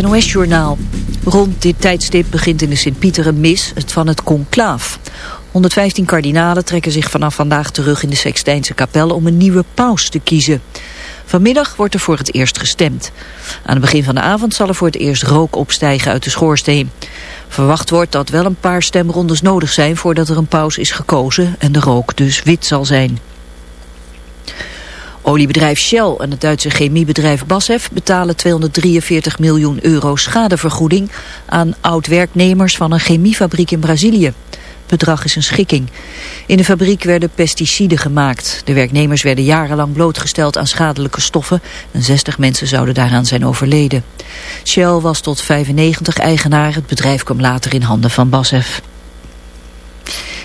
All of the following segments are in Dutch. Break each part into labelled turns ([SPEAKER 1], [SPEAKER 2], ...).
[SPEAKER 1] NOS-journaal. Rond dit tijdstip begint in de Sint-Pieter een mis, het van het conclaaf. 115 kardinalen trekken zich vanaf vandaag terug in de Sextijnse kapel om een nieuwe paus te kiezen. Vanmiddag wordt er voor het eerst gestemd. Aan het begin van de avond zal er voor het eerst rook opstijgen uit de schoorsteen. Verwacht wordt dat wel een paar stemrondes nodig zijn voordat er een paus is gekozen en de rook dus wit zal zijn. Oliebedrijf Shell en het Duitse chemiebedrijf BASF betalen 243 miljoen euro schadevergoeding aan oud-werknemers van een chemiefabriek in Brazilië. Bedrag is een schikking. In de fabriek werden pesticiden gemaakt. De werknemers werden jarenlang blootgesteld aan schadelijke stoffen en 60 mensen zouden daaraan zijn overleden. Shell was tot 95 eigenaar. Het bedrijf kwam later in handen van BASF.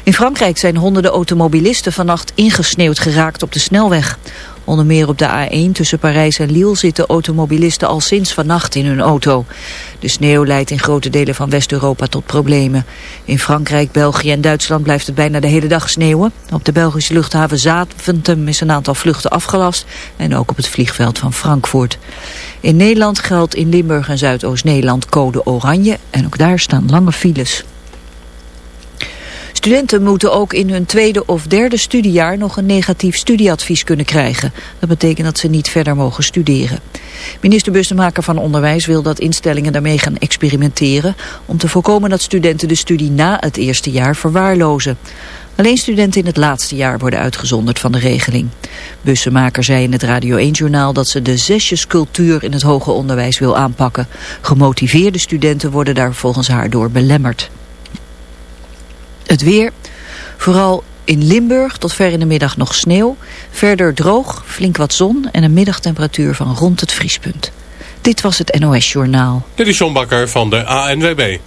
[SPEAKER 1] In Frankrijk zijn honderden automobilisten vannacht ingesneeuwd geraakt op de snelweg. Onder meer op de A1 tussen Parijs en Lille zitten automobilisten al sinds vannacht in hun auto. De sneeuw leidt in grote delen van West-Europa tot problemen. In Frankrijk, België en Duitsland blijft het bijna de hele dag sneeuwen. Op de Belgische luchthaven Zaventem is een aantal vluchten afgelast en ook op het vliegveld van Frankfurt. In Nederland geldt in Limburg en Zuidoost-Nederland code oranje en ook daar staan lange files. Studenten moeten ook in hun tweede of derde studiejaar nog een negatief studieadvies kunnen krijgen. Dat betekent dat ze niet verder mogen studeren. Minister Bussemaker van Onderwijs wil dat instellingen daarmee gaan experimenteren... om te voorkomen dat studenten de studie na het eerste jaar verwaarlozen. Alleen studenten in het laatste jaar worden uitgezonderd van de regeling. Bussemaker zei in het Radio 1-journaal dat ze de zesjescultuur in het hoger onderwijs wil aanpakken. Gemotiveerde studenten worden daar volgens haar door belemmerd. Het weer, vooral in Limburg tot ver in de middag nog sneeuw. Verder droog, flink wat zon en een middagtemperatuur van rond het vriespunt. Dit was het NOS Journaal.
[SPEAKER 2] Dit is John Bakker van de ANWB.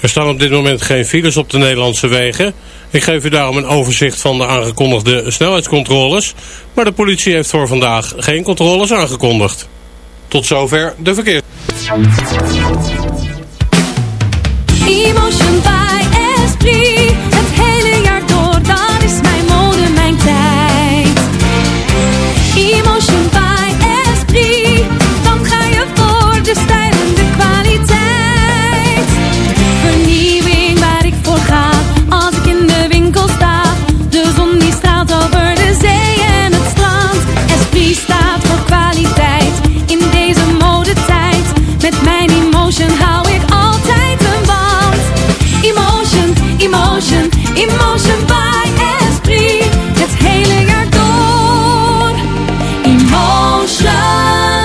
[SPEAKER 2] Er staan op dit moment geen files op de Nederlandse wegen. Ik geef u daarom een overzicht van de aangekondigde snelheidscontroles. Maar de politie heeft voor vandaag geen controles aangekondigd. Tot zover de verkeer.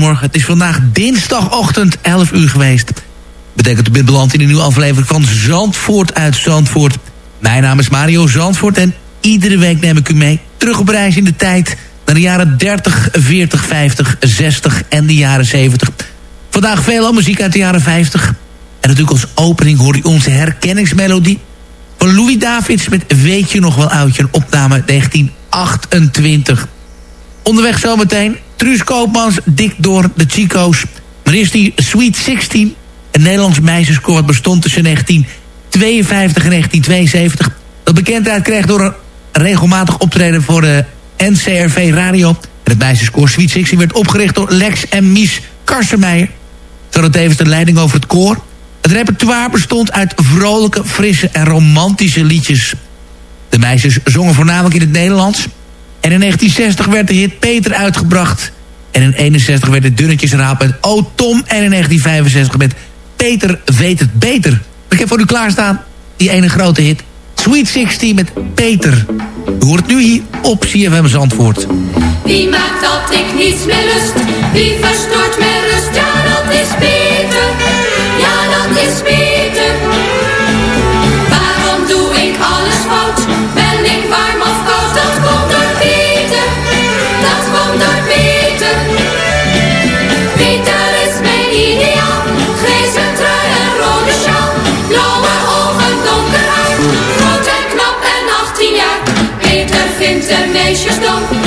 [SPEAKER 3] Goedemorgen. Het is vandaag dinsdagochtend 11 uur geweest. Betekent bent beland in een nieuwe aflevering van Zandvoort uit Zandvoort. Mijn naam is Mario Zandvoort en iedere week neem ik u mee... terug op reis in de tijd naar de jaren 30, 40, 50, 60 en de jaren 70. Vandaag veel muziek uit de jaren 50. En natuurlijk als opening hoor je onze herkenningsmelodie... van Louis Davids met Weet je nog wel oudje, een opname 1928... Onderweg zometeen Truus Koopmans, Dick door de Chico's. Maar eerst die Sweet 16. Een Nederlands wat bestond tussen 1952 en 1972. Dat bekendheid kreeg door een regelmatig optreden voor de NCRV Radio. En het meisjeskoor Sweet 16 werd opgericht door Lex en Mies Karsemeijer. Ze hadden tevens de leiding over het koor. Het repertoire bestond uit vrolijke, frisse en romantische liedjes. De meisjes zongen voornamelijk in het Nederlands... En in 1960 werd de hit Peter uitgebracht. En in 61 werd het dunnetjesraap met O Tom. En in 1965 met Peter weet het beter. Ik heb voor u klaarstaan die ene grote hit. Sweet Sweet 16 met Peter. U hoort nu hier op CFM Zandvoort.
[SPEAKER 4] Wie maakt dat ik niets meer lust? Wie verstoort mijn rust? Ja, dat is Peter. Ja, dat is Peter. De meisjes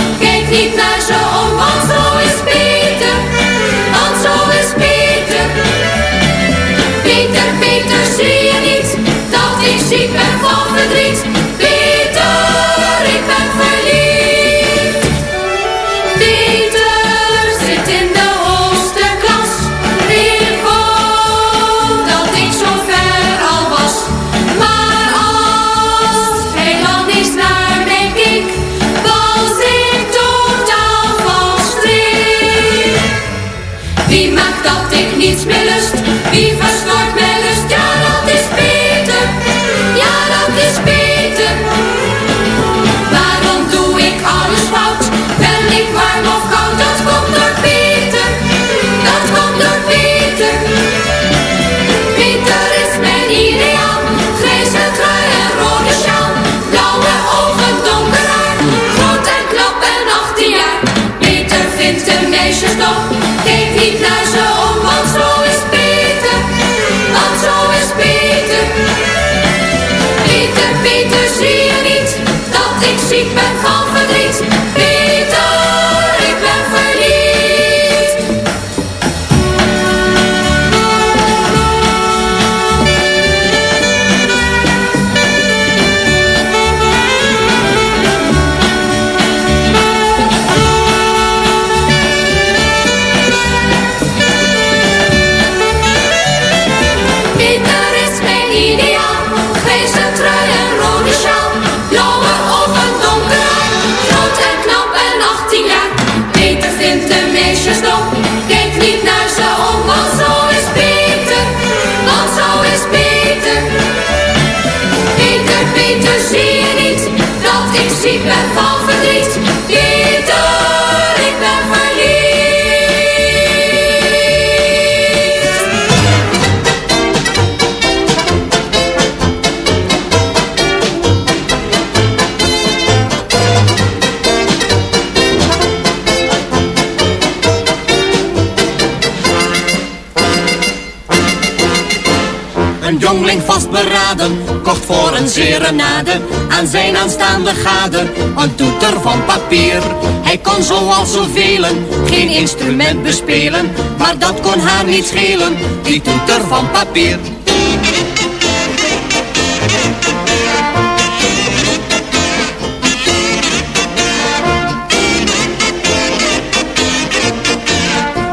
[SPEAKER 5] kocht voor een serenade aan zijn aanstaande gade een toeter van papier. Hij kon zoals zoveel geen instrument bespelen, maar dat kon haar niet schelen, die toeter van papier.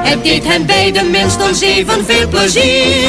[SPEAKER 5] Het deed hen beiden minstens evenveel plezier.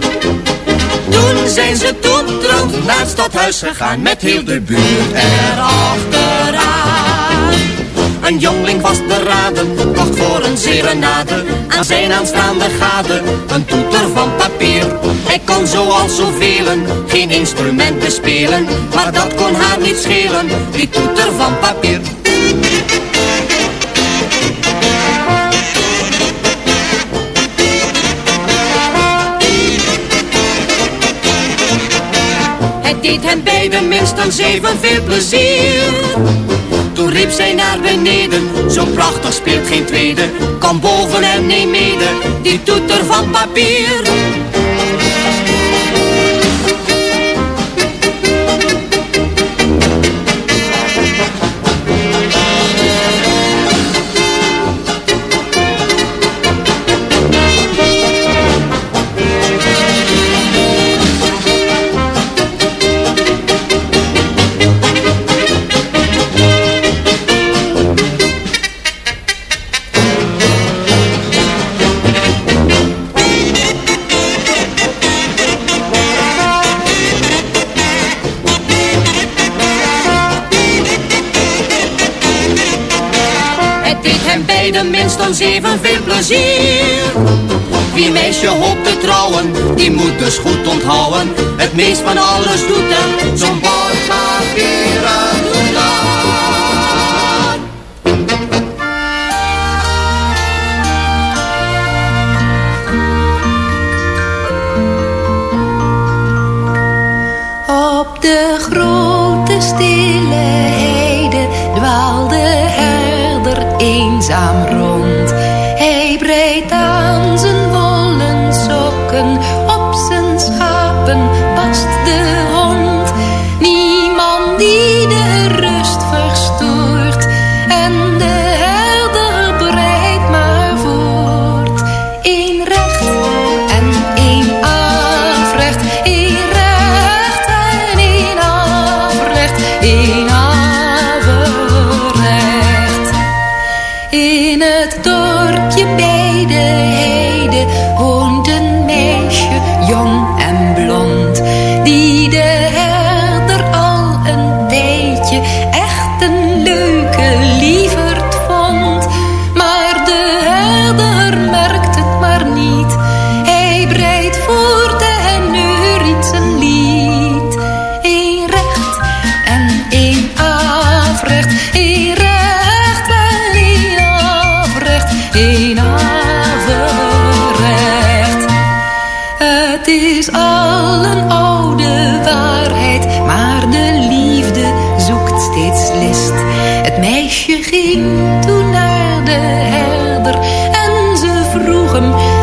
[SPEAKER 5] Toen zijn ze toetrand naar het stadhuis gegaan met heel de buurt erachteraan. Een jongling vastberaden, kocht voor een serenade aan zijn aanstaande gade een toeter van papier. Hij kon zoals zoveel geen instrument bespelen, maar dat kon haar niet schelen, die toeter van papier. Het deed hen beiden minstens evenveel plezier. Toen riep zij naar beneden, zo prachtig speelt geen tweede. Kom boven en neem mede, die toeter van papier. Bij de minstens evenveel plezier. Wie meisje hoopt te trouwen, die moet dus goed onthouden. Het meest van alles doet er zo'n doenaar.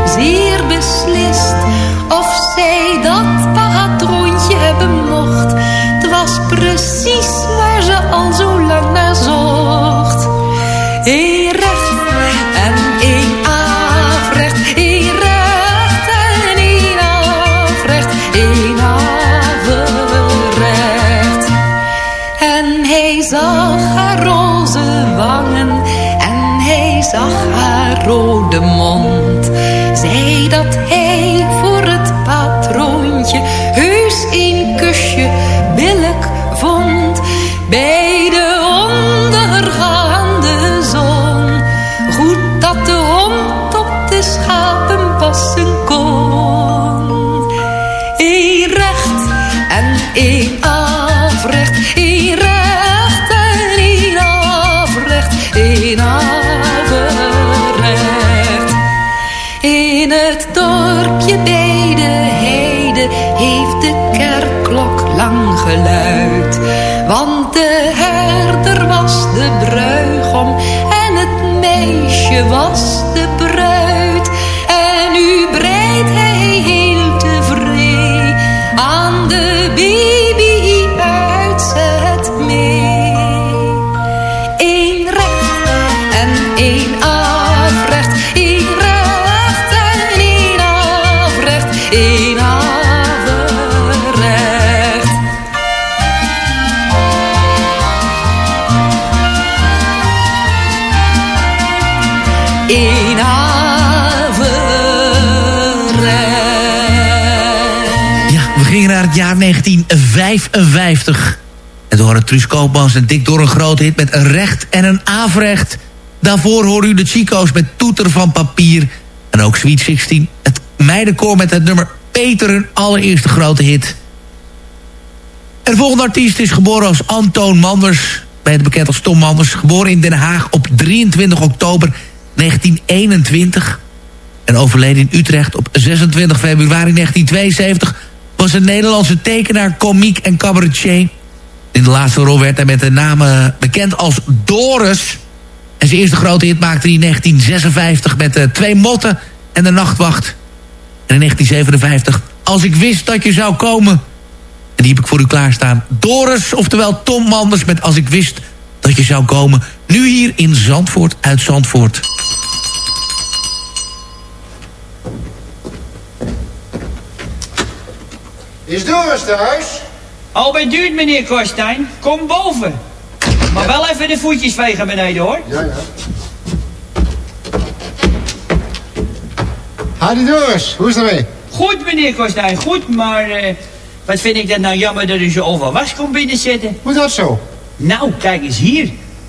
[SPEAKER 6] Zeer beslist of zij dat patroontje hebben mocht. Het was precies waar ze al zo lang naar zocht. Eén recht en één afrecht, één recht en één afrecht, één averecht. En hij zag haar roze wangen en hij zag haar rode mond. Zei dat Want de herder was de bruigom en het meisje was
[SPEAKER 3] 1955. En toen hadden Truus Koopmans en Dick door een grote hit met een recht en een afrecht. Daarvoor horen u de Chico's met toeter van papier. En ook Sweet 16, het meidenkoor met het nummer Peter, hun allereerste grote hit. En de volgende artiest is geboren als Antoon Manders. Beter bekend als Tom Manders. Geboren in Den Haag op 23 oktober 1921. En overleden in Utrecht op 26 februari 1972... was een Nederlandse tekenaar, komiek en cabaretier. In de laatste rol werd hij met de naam eh, bekend als Doris. En zijn eerste grote hit maakte hij in 1956 met de Twee Motten en de Nachtwacht. En in 1957, Als ik wist dat je zou komen... En die heb ik voor u klaarstaan. Doris, oftewel Tom Manders met Als ik wist dat je zou komen. Nu hier in Zandvoort uit Zandvoort.
[SPEAKER 7] Is Doris thuis?
[SPEAKER 8] Al bij duurt, meneer Korstijn. Kom boven. Maar wel even de voetjes vegen beneden, hoor.
[SPEAKER 7] Ja, ja. Hadi Doris, hoe is het ermee?
[SPEAKER 8] Goed, meneer Korstijn, goed, maar... eh, wat vind ik dat nou jammer dat u zo over was komt binnenzetten.
[SPEAKER 7] Hoe dat zo?
[SPEAKER 8] Nou, kijk eens hier.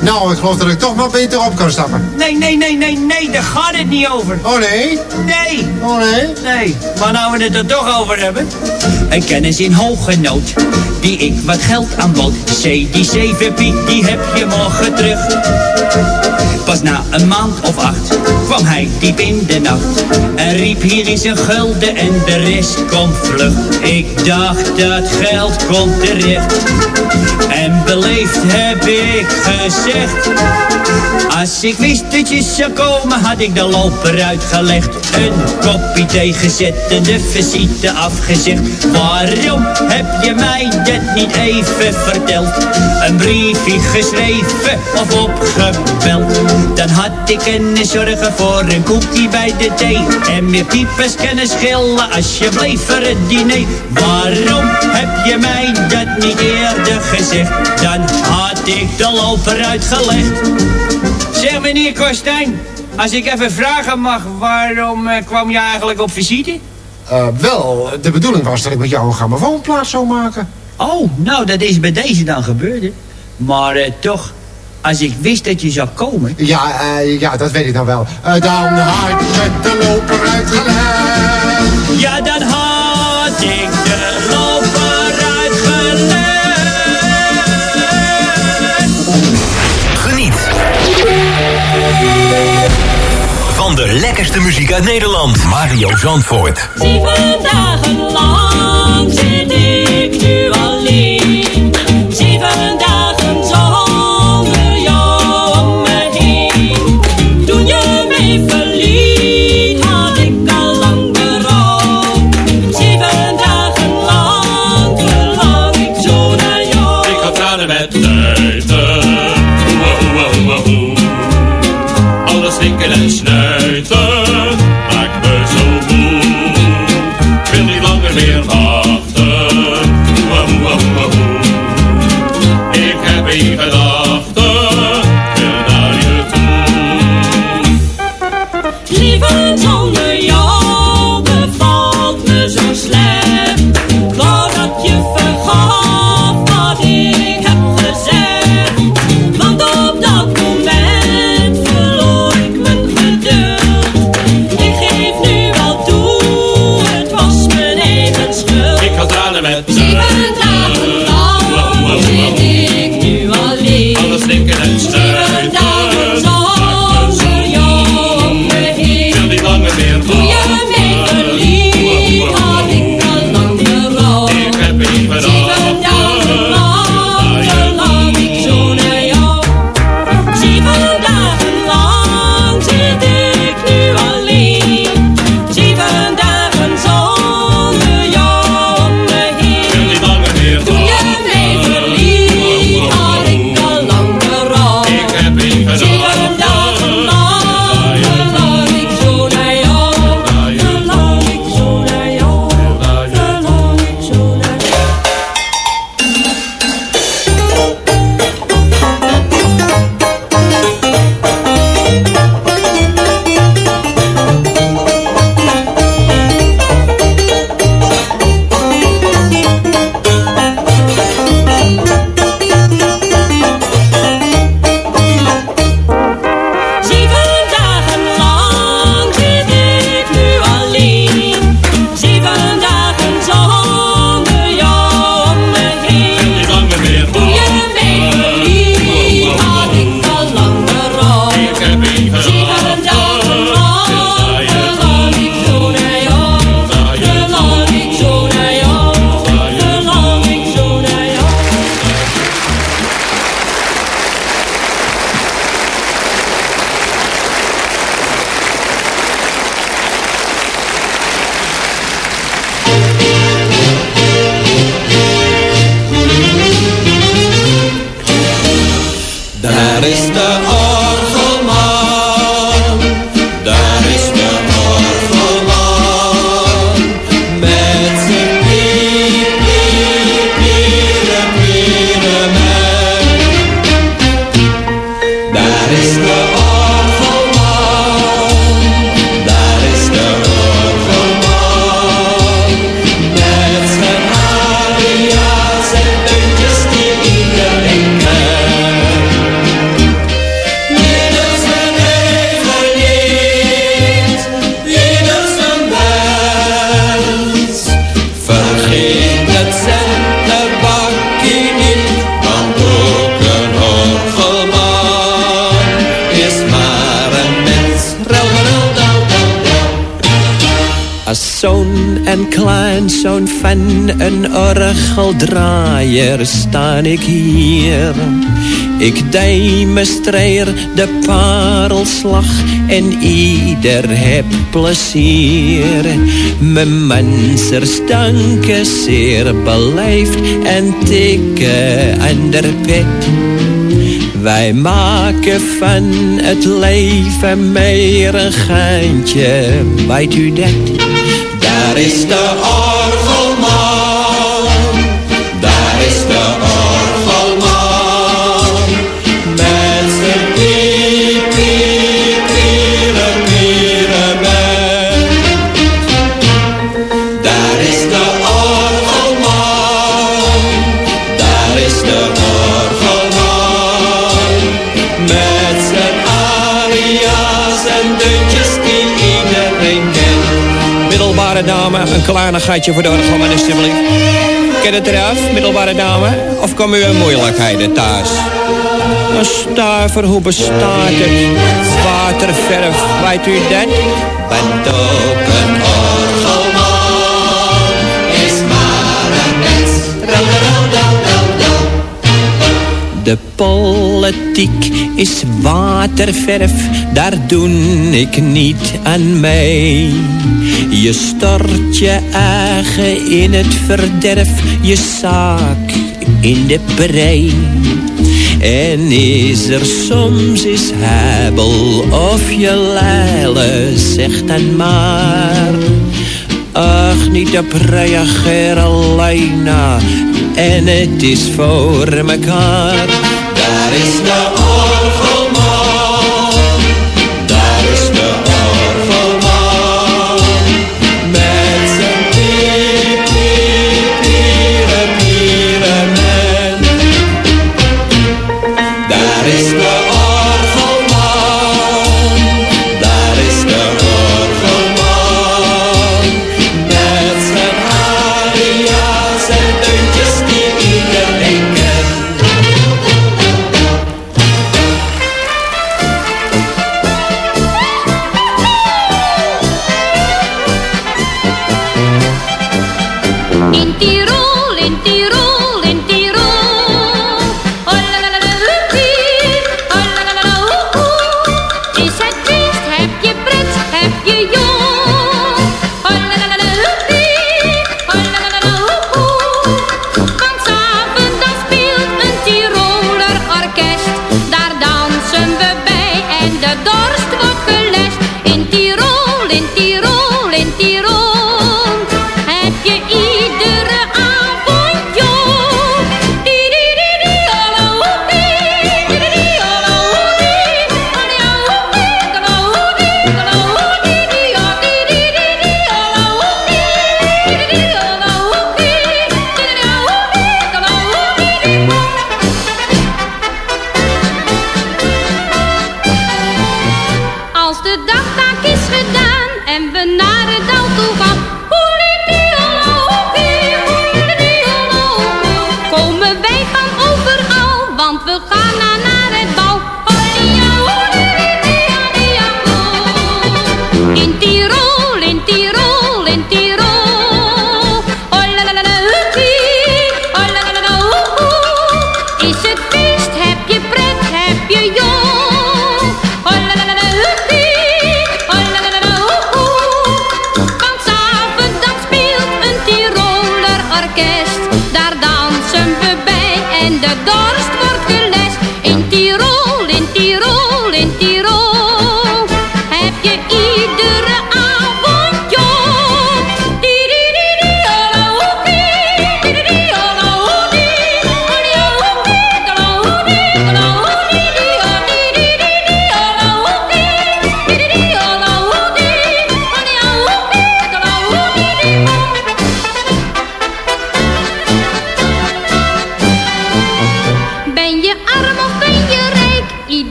[SPEAKER 7] Nou, ik geloof dat ik toch maar beter op kan stappen.
[SPEAKER 8] Nee, nee, nee, nee, nee, daar gaat het niet over.
[SPEAKER 7] Oh nee?
[SPEAKER 8] Nee.
[SPEAKER 7] Oh nee?
[SPEAKER 8] Nee, maar nou we het er toch over hebben. Een kennis in hoge nood, die ik wat geld aanbood. C, die zeven piek, die heb je morgen terug. Pas na een maand of acht kwam hij diep in de nacht. En riep hier is een gulden en de rest komt vlug. Ik dacht dat geld komt terecht. En beleefd heb ik gezegd. Als ik wist dat je zou komen, had ik de loper uitgelegd. Een kopje thee gezet en de visite afgezegd. Waarom heb je mij dat niet even verteld? Een briefje geschreven of opgebeld? Dan had ik kunnen zorgen voor een koekje bij de thee. En meer piepers kunnen schillen als je bleef voor het diner. Waarom heb je mij dat niet eerder gezegd? Dan had ik de loper uitgelegd. Zeg meneer Kostijn, als ik even vragen mag, waarom eh, kwam je eigenlijk op visite?
[SPEAKER 7] Eh, wel, de bedoeling was dat ik met jou een grammofoonplaat zou maken.
[SPEAKER 8] Oh, nou dat is bij deze dan gebeurd. hè. Maar eh, toch, als ik wist dat je zou komen...
[SPEAKER 7] Ja, eh, ja, dat weet ik nou wel. Eh, dan had ik met de loper uitgelegd.
[SPEAKER 8] Ja, dan had ik de loper uitgelegd.
[SPEAKER 9] Geniet van de lekkerste muziek uit Nederland. Mario Zandvoort.
[SPEAKER 4] Zeven dagen lang draaier sta ik hier. Ik
[SPEAKER 10] dij me
[SPEAKER 11] strijder de parelslag en ieder heb plezier. Mijn mensers danken zeer beleefd en tikken aan de pet. Wij maken van het leven meer een geintje, weet u dat? Daar is de oorlog een kleinigheidje voor nodig de alsjeblieft. Ken het eraf, middelbare dame? Of komen u in moeilijkheden thuis? Een stuiver, hoe bestaat het? Waterverf, weet u dat? Bent open De politiek is waterverf, daar doen ik niet aan mee. Je stort je eigen in het verderf, je zaak in de prei. En is er soms is hebel of je leile, zegt dan maar Ach, niet op reageren, Laina. En het is voor mekaar. Daar is
[SPEAKER 3] nou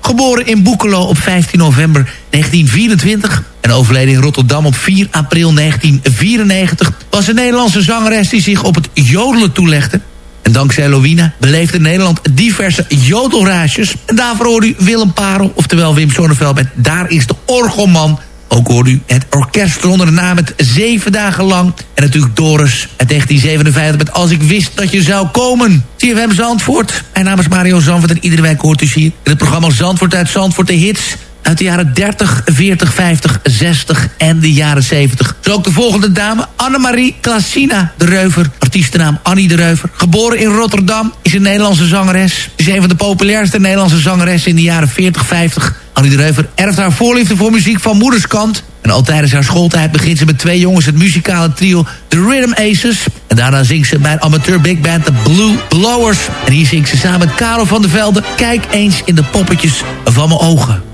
[SPEAKER 3] Geboren in Boekelo op 15 november 1924 en overleden in Rotterdam op 4 april 1994... was een Nederlandse zangeres die zich op het jodelen toelegde. En dankzij Lowina beleefde Nederland diverse jodelraasjes. En daarvoor hoorde u Willem Parel, oftewel Wim Sonneveld... met Daar is de Orgelman... Ook hoorde u het orkest onder de naam het Zeven Dagen Lang. En natuurlijk Doris uit 1957 met Als ik wist dat je zou komen. CFM Zandvoort. Mijn naam is Mario Zandvoort en iedere week hoort u hier... in het programma Zandvoort uit Zandvoort de hits... uit de jaren 30, 40, 50, 60 en de jaren 70. Zo ook de volgende dame, Annemarie Klasina de Reuver. Artiestennaam Annie de Reuver. Geboren in Rotterdam, is een Nederlandse zangeres. Is een van de populairste Nederlandse zangeressen in de jaren 40, 50... Annie de Reuver erft haar voorliefde voor muziek van moederskant. En al tijdens haar schooltijd begint ze met twee jongens het muzikale trio The Rhythm Aces. En daarna zingt ze bij amateur big band The Blue Blowers. En hier zingt ze samen met Karel van der Velde... Kijk eens in de poppetjes van mijn ogen.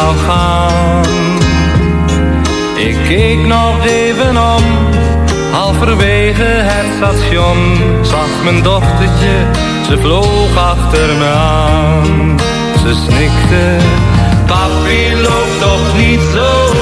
[SPEAKER 12] Gaan. Ik keek nog even om, halverwege het station. Zag mijn dochtertje, ze vloog achter me aan. Ze snikte, papi loopt toch niet zo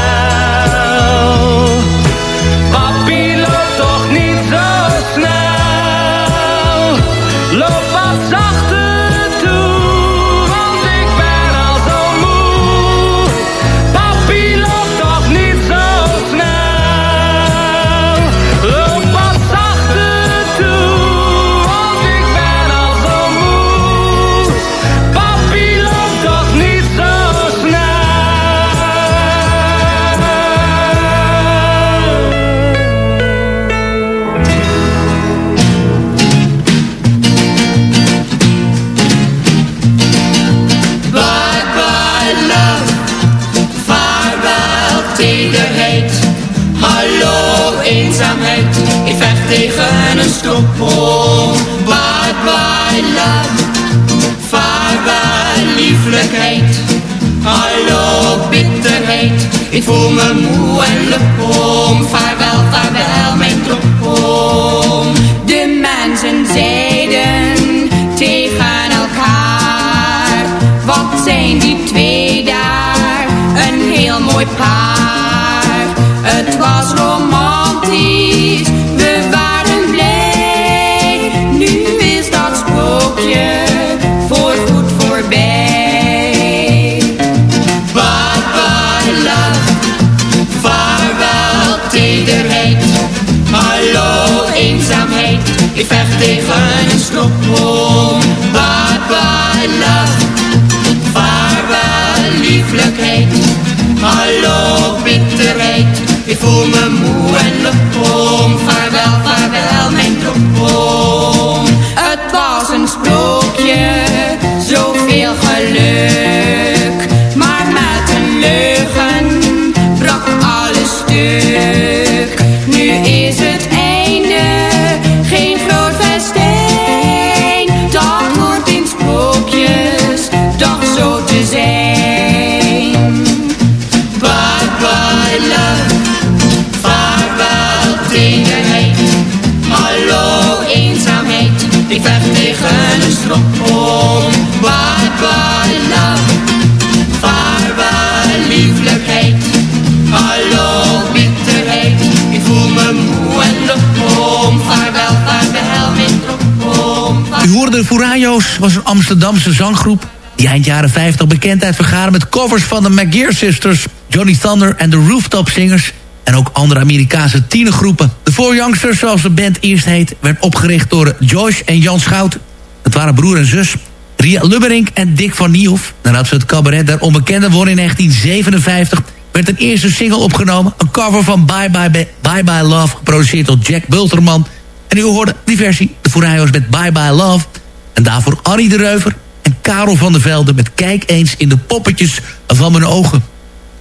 [SPEAKER 3] Amsterdamse zanggroep... die eind jaren 50 bekendheid vergaren met covers van de McGear Sisters... Johnny Thunder en de Rooftop Singers... en ook andere Amerikaanse tienergroepen. De Four Youngsters, zoals de band eerst heet... werd opgericht door Joyce en Jan Schout. Het waren broer en zus. Ria Lubberink en Dick van Niehoff. Nadat ze het cabaret der onbekende won in 1957... werd een eerste single opgenomen. Een cover van Bye Bye, Bye, Bye, Bye Love... geproduceerd door Jack Bulterman... En u hoorde die versie, de Furayo's met Bye Bye Love. En daarvoor Annie de Reuver en Karel van der Velde... met Kijk eens in de poppetjes van mijn ogen.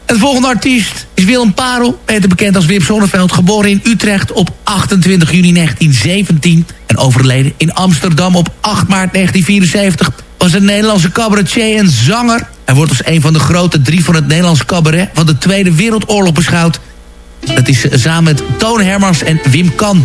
[SPEAKER 3] En de volgende artiest is Willem Parel, beter bekend als Wim Sonneveld... geboren in Utrecht op 28 juni 1917... en overleden in Amsterdam op 8 maart 1974... was een Nederlandse cabaretier en zanger. Hij wordt als een van de grote drie van het Nederlands cabaret... van de Tweede Wereldoorlog beschouwd. Dat is samen met Toon Hermans en Wim Kan.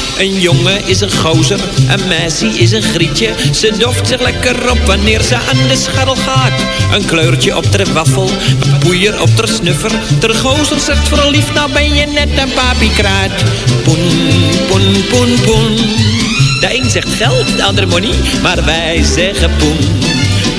[SPEAKER 13] Een jongen is een gozer, een meisje is een grietje. Ze doft zich lekker op wanneer ze aan de scharrel gaat. Een kleurtje op ter waffel, een poeier op ter snuffer. Ter gozer zegt verliefd, nou ben je net een papiekraat. Poen, poen, poen, poen. De een zegt geld, de ander money, maar wij zeggen poen.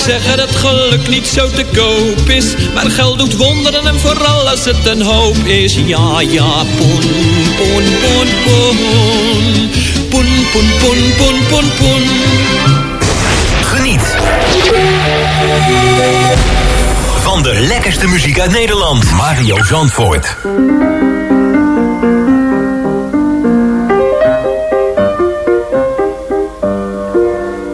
[SPEAKER 13] Zeggen dat geluk niet zo te koop is. Maar geld doet wonderen en vooral als het een hoop is. Ja, ja, poen, poen, poen, poen. Poen, poen, poen, poen, poen, poen.
[SPEAKER 9] Geniet. Van de lekkerste muziek uit Nederland. Mario Zandvoort.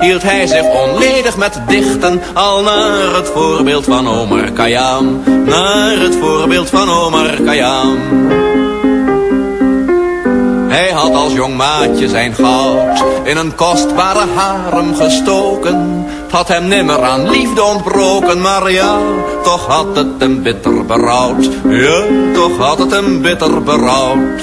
[SPEAKER 14] hield hij zich onledig met dichten, al naar het voorbeeld van Omar Khayyam, naar het voorbeeld van Omar Khayyam. Hij had als jong maatje zijn goud in een kostbare harem gestoken. Het had hem nimmer aan liefde ontbroken, maar ja, toch had het hem bitter berouwd. Ja, toch had het hem bitter berouwd.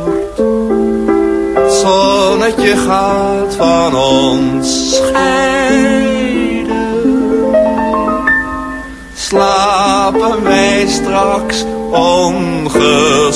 [SPEAKER 14] Zonnetje gaat van ons scheiden. Slapen wij straks ongestoord.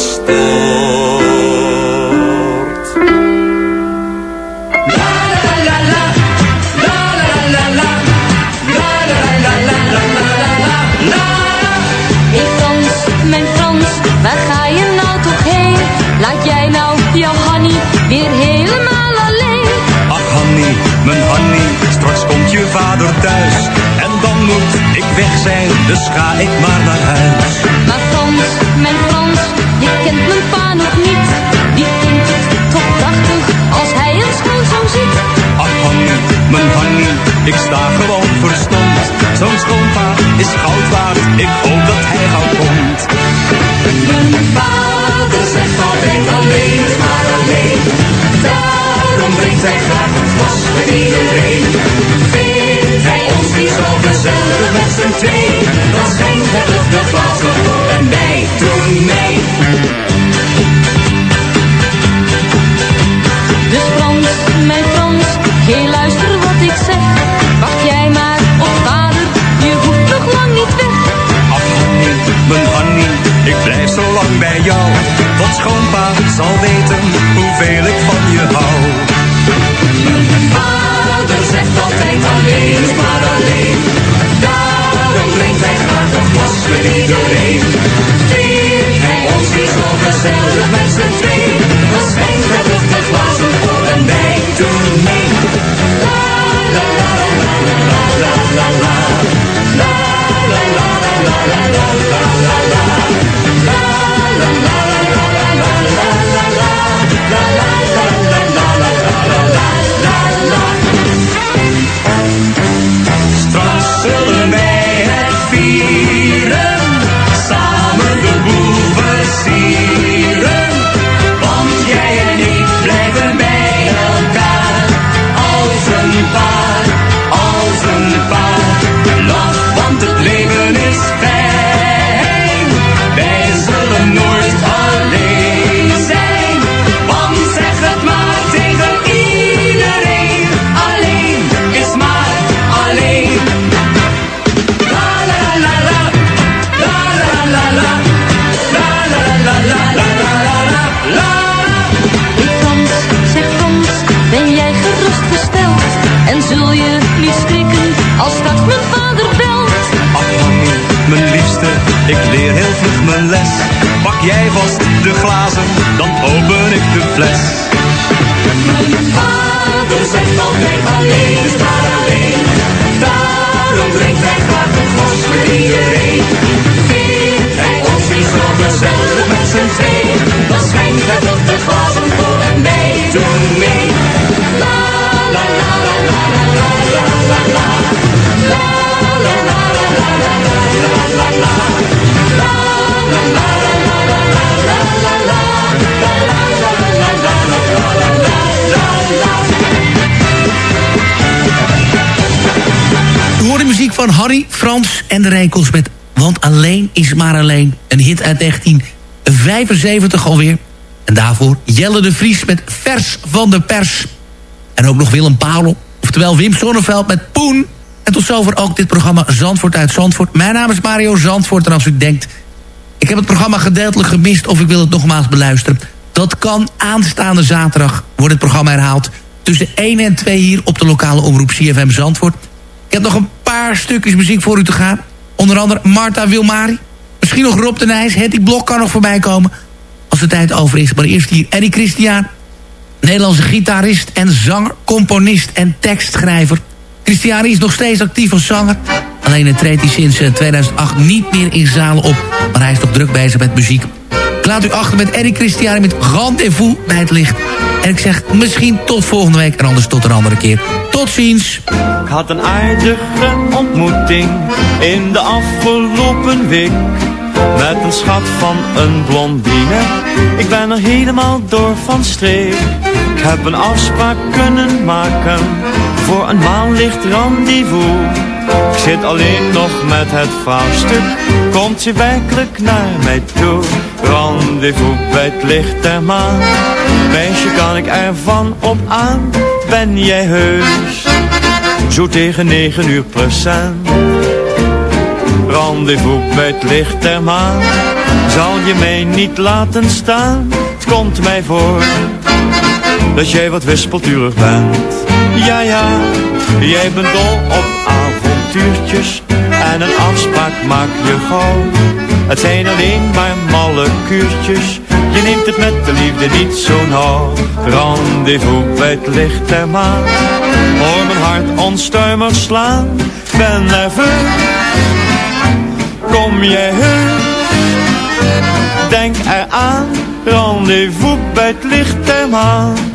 [SPEAKER 4] En dan moet ik weg zijn,
[SPEAKER 15] dus ga ik maar naar huis.
[SPEAKER 4] Maar Frans, mijn Frans, je kent mijn pa nog niet. Die vindt het toch prachtig als hij een schoon zo ziet.
[SPEAKER 15] Ach, mijn honey, ik sta gewoon verstomd. Zo'n schoonpa is goud waard, ik hoop dat hij gauw komt.
[SPEAKER 16] Mijn vader zegt altijd alleen is maar alleen. Daarom brengt hij graag een glas met iedereen. Vindt hij ons niet zo gezellig met z'n twee, dan schenkt hij terug de glazen en wij doen mee.
[SPEAKER 4] Dus Frans, mijn Frans, geen luister wat ik zeg. Wacht jij maar op vader, je hoeft nog lang niet weg.
[SPEAKER 15] Ach honey, mijn honey, ik blijf zo lang bij jou. Tot schoonpa zal weten hoeveel ik van je hou.
[SPEAKER 16] Mijn vader zegt altijd alleen is maar alleen. Daarom brengt hij graag een glas met iedereen. Vindt hij ons niet zo gezellig met z'n twee, la la la la la la
[SPEAKER 15] ik leer heel vlug mijn les. Pak jij vast de glazen, dan open ik de fles.
[SPEAKER 16] Mijn vader zegt altijd alleen maar alleen. Daarom drinkt hij graag een glas met iedereen. En
[SPEAKER 3] de Rijkels met Want Alleen is maar alleen. Een hit uit 1975 alweer. En daarvoor Jelle de Vries met Vers van de Pers. En ook nog Willem Pauwel, oftewel Wim Sonneveld met Poen. En tot zover ook dit programma Zandvoort uit Zandvoort. Mijn naam is Mario Zandvoort en als u denkt... ik heb het programma gedeeltelijk gemist of ik wil het nogmaals beluisteren... dat kan aanstaande zaterdag wordt het programma herhaald... tussen 1 en 2 hier op de lokale omroep CFM Zandvoort. Ik heb nog een paar stukjes muziek voor u te gaan. Onder andere Marta Wilmari. Misschien nog Rob de Nijs. Hetty Blok kan nog voorbij komen. Als de tijd over is. Maar eerst hier Eddie Christian. Nederlandse gitarist en zanger, componist en tekstschrijver. Christiani is nog steeds actief als zanger. Alleen treedt hij sinds eh, 2008 niet meer in zalen op. Maar hij is nog druk bezig met muziek. Ik laat u achter met Eddie Christiani met Rendezvous bij het licht. En ik zeg misschien tot volgende week en anders tot een andere keer. Tot ziens.
[SPEAKER 17] Ik had een aardige ontmoeting in de afgelopen week. Met een schat van een blondine. Ik ben er helemaal door van streek. Ik heb een afspraak kunnen maken voor een maanlicht rendezvous. Ik zit alleen nog met het vraagstuk. Komt ze werkelijk naar mij toe? Rendezvous bij het licht der maan. Meisje, kan ik ervan op aan? Ben jij heus? Zo tegen negen uur procent. Rendezvous bij het licht der maan. Zal je mij niet laten staan? Het komt mij voor dat jij wat wispelturig bent. Ja, ja, jij bent dol op en een afspraak maak je gauw. Het zijn alleen maar malle kuurtjes, je neemt het met de liefde niet zo nauw. Rendezvous bij het licht der maan, hoor mijn hart onstuimig slaan. Ben nerveus, kom jij heus? Denk eraan, rendezvous bij het licht der maan.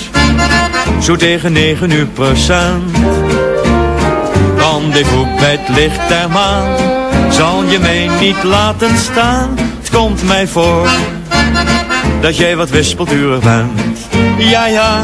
[SPEAKER 17] Zo tegen negen uur procent. Rendezvous bij het licht der maan. Zal je mij niet laten staan? Het komt mij voor dat jij wat wispelturig bent. Ja, ja,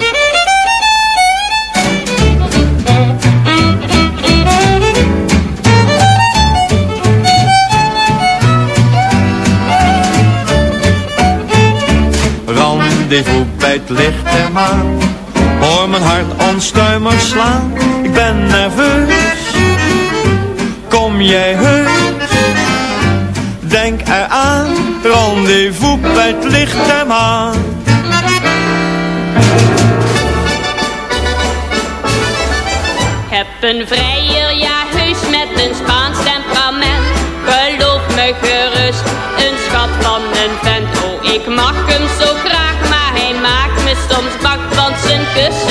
[SPEAKER 17] Rendezvous bij het licht der maan. Hoor mijn hart onstuimig slaan, ik ben nerveus. Kom jij heus? Denk eraan, rendezvous bij het licht der maan.
[SPEAKER 11] Heb een vrijer, ja heus met een Spaans temperament. Geloof me gerust, een schat van een vent. Oh, ik mag hem Want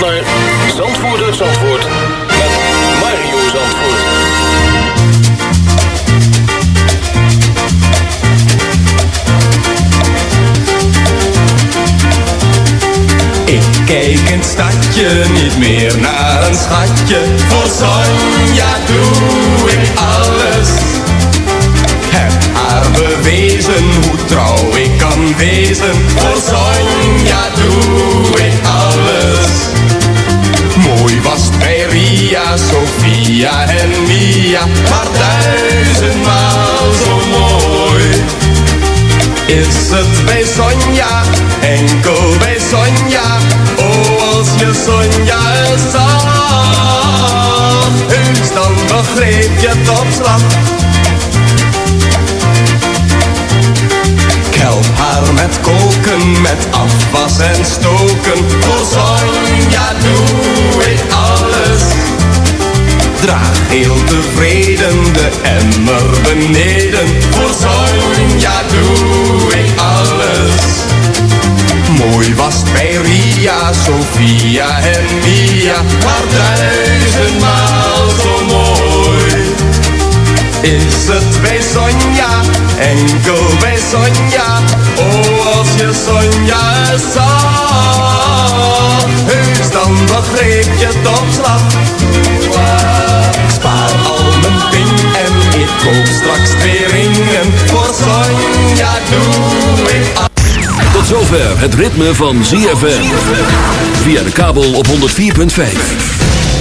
[SPEAKER 18] naar Zandvoort Zandvoort met Mario Zandvoort.
[SPEAKER 19] Ik kijk het stadje niet meer naar een schatje. Voor Sonja doe ik alles. Heb haar bewezen hoe trouw ik kan wezen. Sofia en Mia. Maar duizendmaal zo mooi. Is het bij Sonja, enkel bij Sonja. Oh, als je Sonja zag, dan begreep je het op slag. Help haar met koken, met afwas en stoken. Voor Sonja doe ik alles. Draag heel tevreden de emmer beneden. Voor Sonja doe ik alles. Mooi was het bij Ria, Sofia en Mia. Maar duizendmaal zo. Is het bij Sonja, enkel bij Sonja. Oh, als je Sonja zag. Heus dan begreep je op slag. Spaar al mijn ping en ik koop straks twee ringen. Voor Sonja doe ik
[SPEAKER 20] Tot zover het ritme van ZFM. Via de kabel op 104.5.